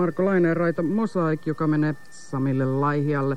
Marko Laineen raita Mosaik, joka menee Samille Laihialle.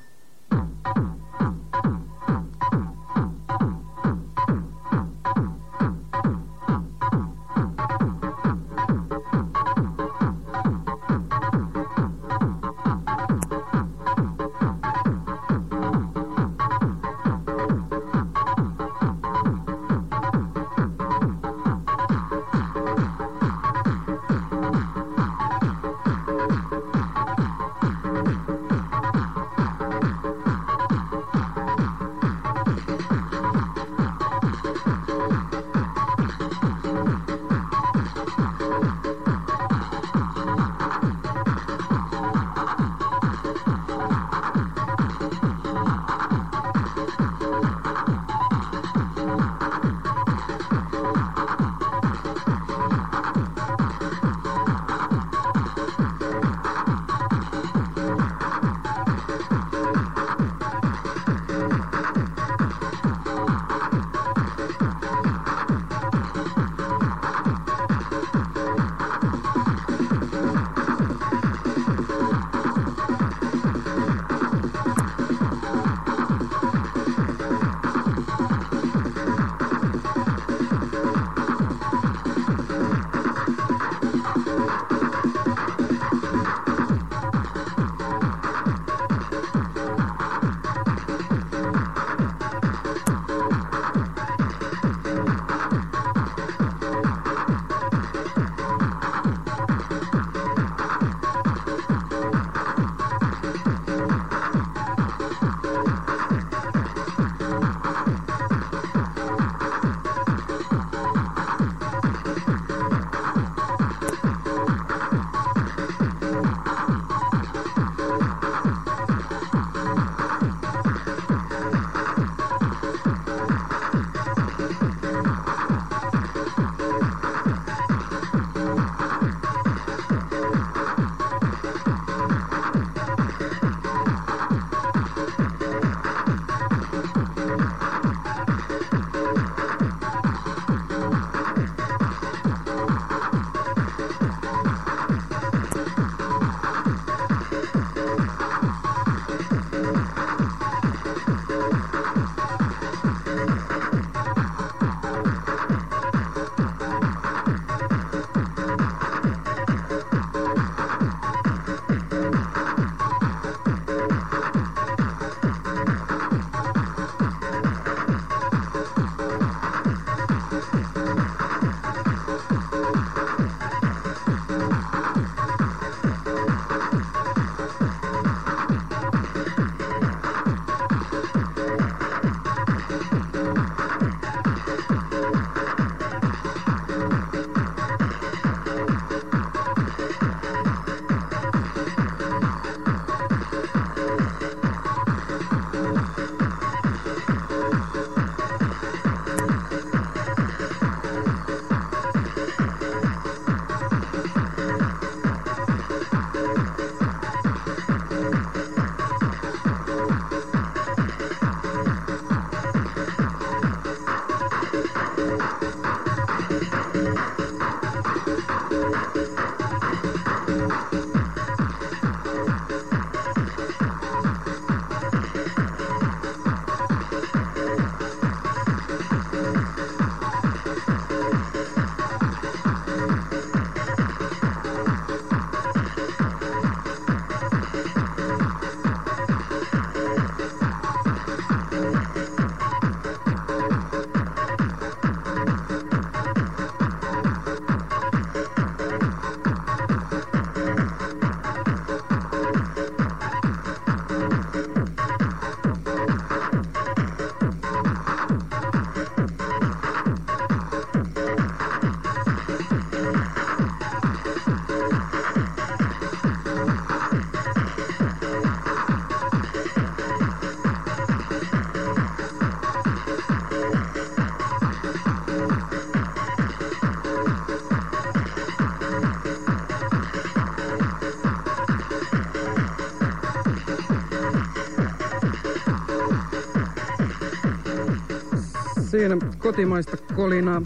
Kotimaista kolinaa.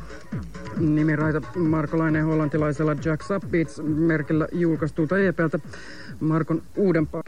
Nimiraita Markolainen hollantilaisella Jack Beats merkillä julkaistulta EPltä Markon uudempaa.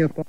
Jopa.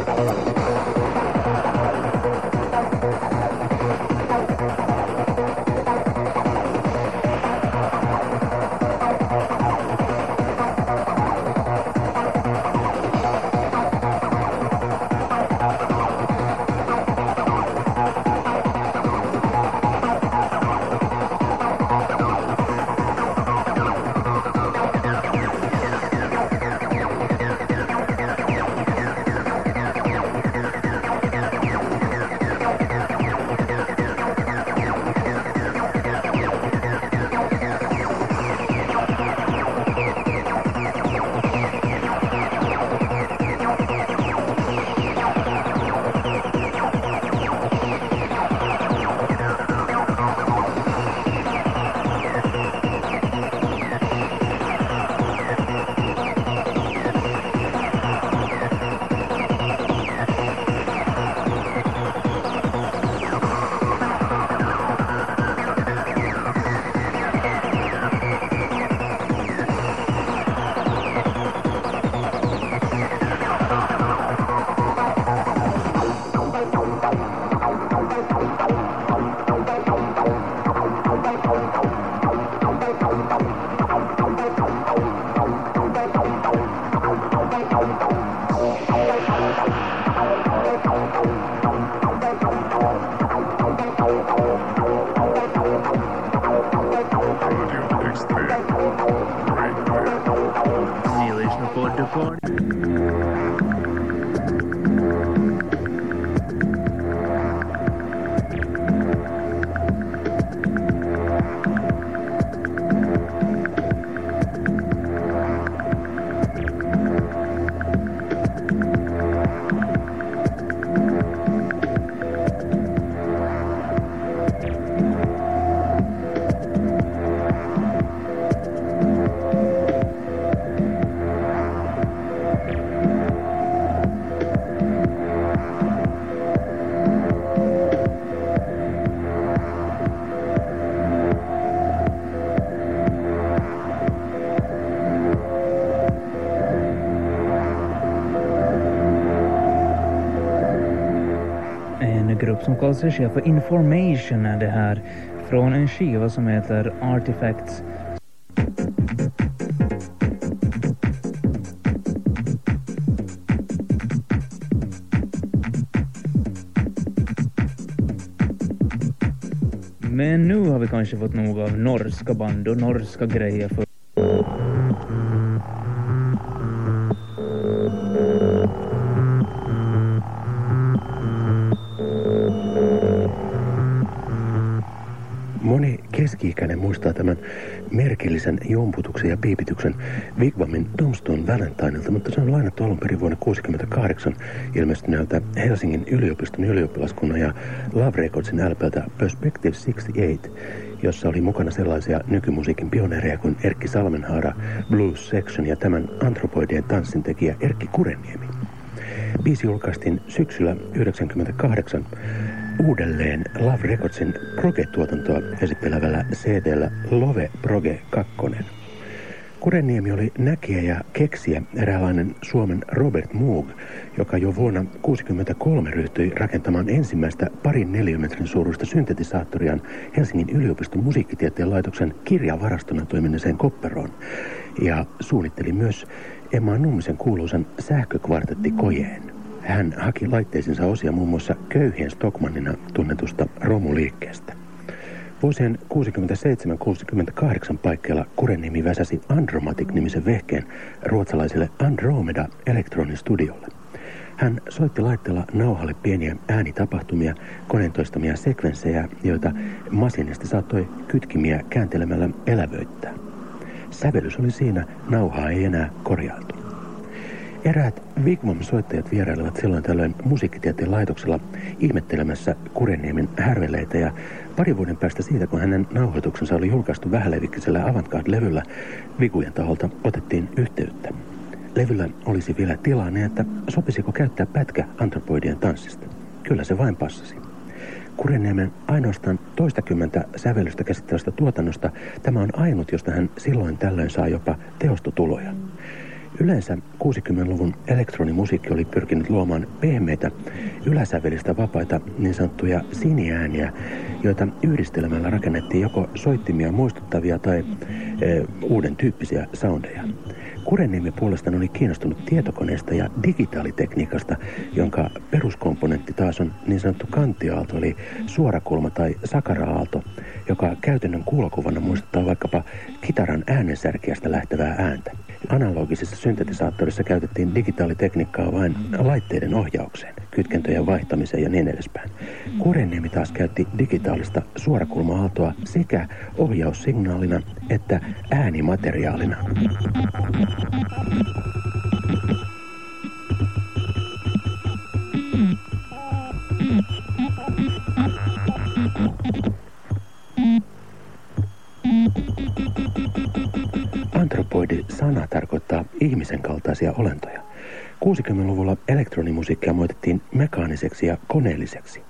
ああ。Som kallas för Information är det här från en skiva som heter Artifacts. Men nu har vi kanske fått nog av norska band och norska grejer för merkillisen jomputuksen ja piipityksen Wigwamin Domstone Valentineilta, mutta se on lainattu alun perin vuonna 1968 ilmestyneeltä Helsingin yliopiston ylioppilaskunnan ja Love Recordsin LPltä Perspective 68, jossa oli mukana sellaisia nykymusiikin pioneereja kuin Erkki Salmenhaara, Blues Section ja tämän antropoidien tanssintekijä Erkki Kureniemi. Biisi julkaistiin syksyllä 1998 uudelleen Love Recordsin Proge-tuotantoa esittelevällä cd Love Proge 2. Kureniemi oli näkijä ja keksiä eräänlainen Suomen Robert Moog, joka jo vuonna 1963 ryhtyi rakentamaan ensimmäistä parin neliömetrin suuruista syntetisaattoriaan Helsingin yliopiston musiikkitieteen laitoksen kirjavarastona toiminnaseen Kopperoon ja suunnitteli myös Emma Nummisen kuuluisan sähkökvartetti Kojeen. Hän haki laitteisinsa osia muun muassa köyhien Stockmannina tunnetusta romuliikkeestä. Vuosien 67-68 paikkeilla Kurenimi väsäsi Andromatic-nimisen vehkeen ruotsalaiselle Andromeda Electronin studiolle. Hän soitti laitteella nauhalle pieniä äänitapahtumia, koneentoistamia sekvenssejä, joita masinisti saattoi kytkimiä kääntelemällä elävöittää. Sävellys oli siinä, nauhaa ei enää korjailtu. Eräät Wigmam-soittajat vierailevat silloin tällöin musiikkitieteen laitoksella ihmettelemässä Kureniemen härveleitä ja pari vuoden päästä siitä, kun hänen nauhoituksensa oli julkaistu vähälevikkisellä Avantgarde-levyllä, Vigujen taholta otettiin yhteyttä. Levyllä olisi vielä tilaa niin, että sopisiko käyttää pätkä antropoidien tanssista. Kyllä se vain passasi. Kureniemen ainoastaan toistakymmentä sävellystä käsittelevästä tuotannosta tämä on ainut, josta hän silloin tällöin saa jopa teostotuloja. Yleensä 60-luvun elektronimusiikki oli pyrkinyt luomaan pehmeitä, yläsävelistä vapaita niin sanottuja siniääniä, joita yhdistelemällä rakennettiin joko soittimia muistuttavia tai e, uuden tyyppisiä soundeja. Kureniemi puolestaan oli kiinnostunut tietokoneesta ja digitaalitekniikasta, jonka peruskomponentti taas on niin sanottu kanttiaalto, eli suorakulma tai sakara-aalto, joka käytännön kuulokuvana muistuttaa vaikkapa kitaran äänensärkiästä lähtevää ääntä. Analogisessa syntetisaattorissa käytettiin digitaalitekniikkaa vain laitteiden ohjaukseen, kytkentöjen vaihtamiseen ja niin edespäin. Kureniemi taas käytti digitaalista suorakulma-aaltoa sekä ohjaussignaalina että äänimateriaalina. Antropoidi-sana tarkoittaa ihmisen kaltaisia olentoja. 60-luvulla elektronimusiikkia moitettiin mekaaniseksi ja koneelliseksi.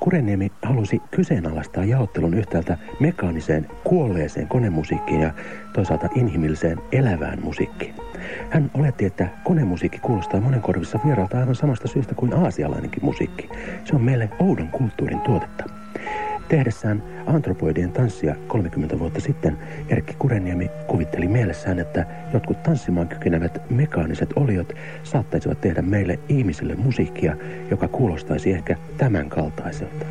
Kureniemi halusi kyseenalaistaa jaottelun yhtäältä mekaaniseen, kuolleeseen konemusiikkiin ja toisaalta inhimilliseen, elävään musiikkiin. Hän oletti, että konemusiikki kuulostaa monen korvissa vieraalta aivan samasta syystä kuin aasialainenkin musiikki. Se on meille oudon kulttuurin tuotetta. Tehdessään antropoidien tanssia 30 vuotta sitten Erkki Kureniemi kuvitteli mielessään, että jotkut tanssimaan kykenevät mekaaniset oliot saattaisivat tehdä meille ihmisille musiikkia, joka kuulostaisi ehkä tämän kaltaiselta.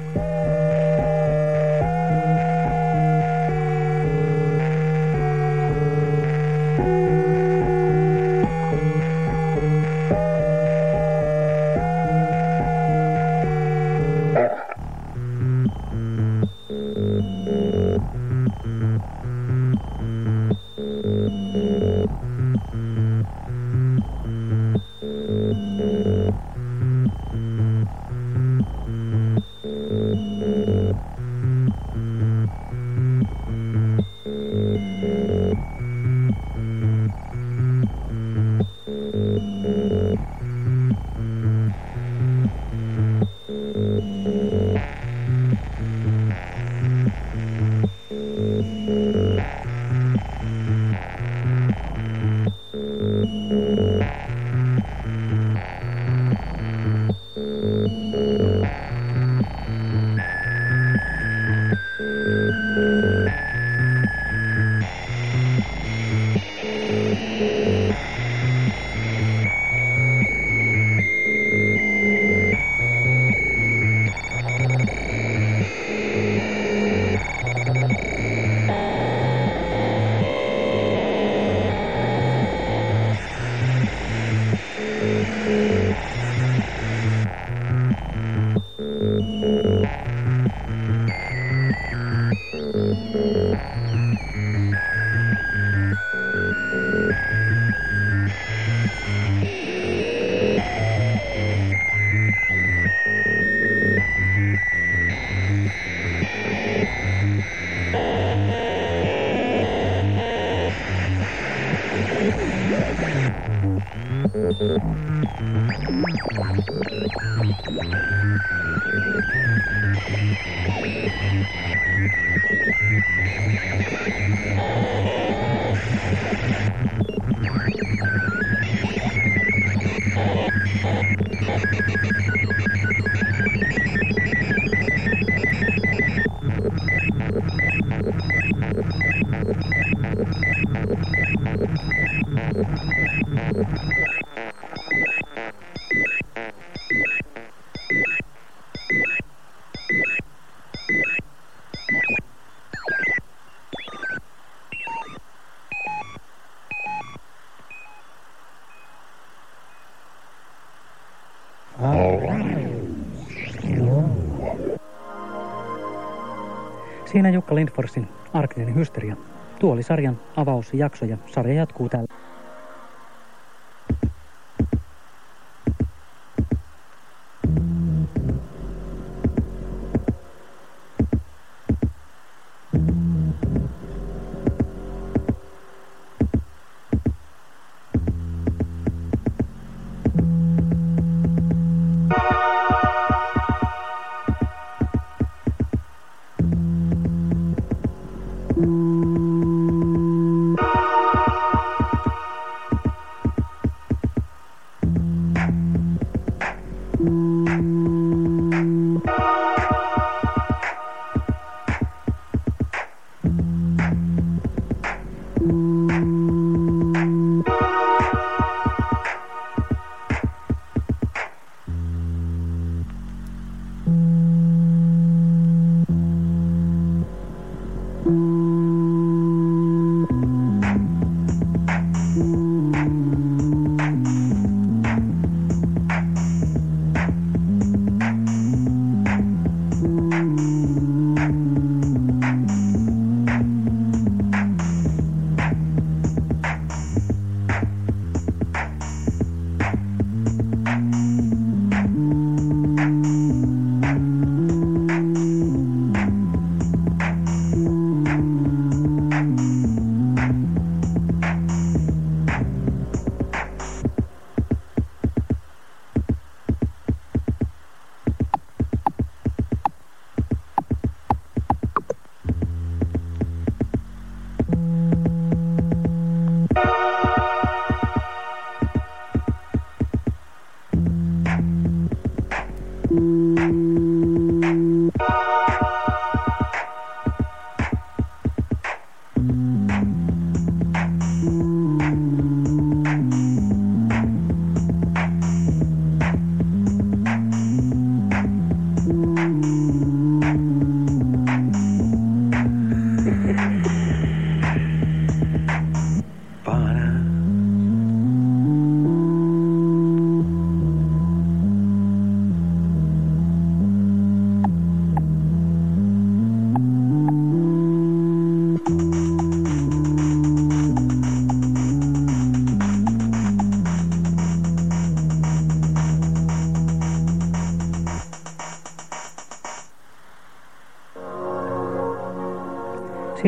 Siinä Jukka Lindforsin Arktinen hysteria. Tuo oli sarjan avausjakso ja sarja jatkuu tällä.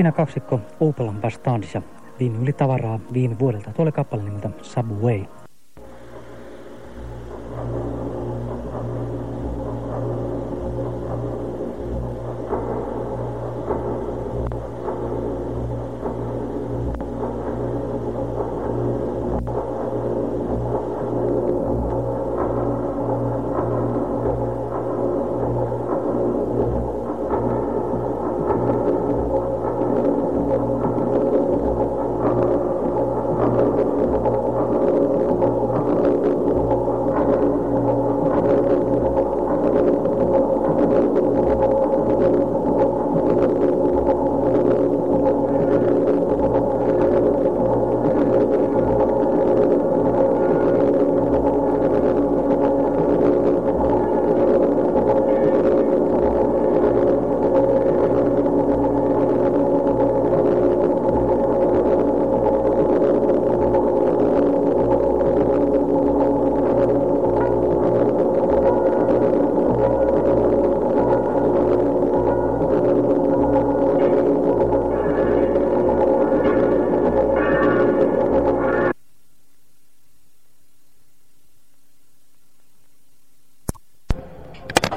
Siinä kaksikko Opel Bastards ja viime yli tavaraa viime vuodelta. Tuolle kappale nimeltä Subway.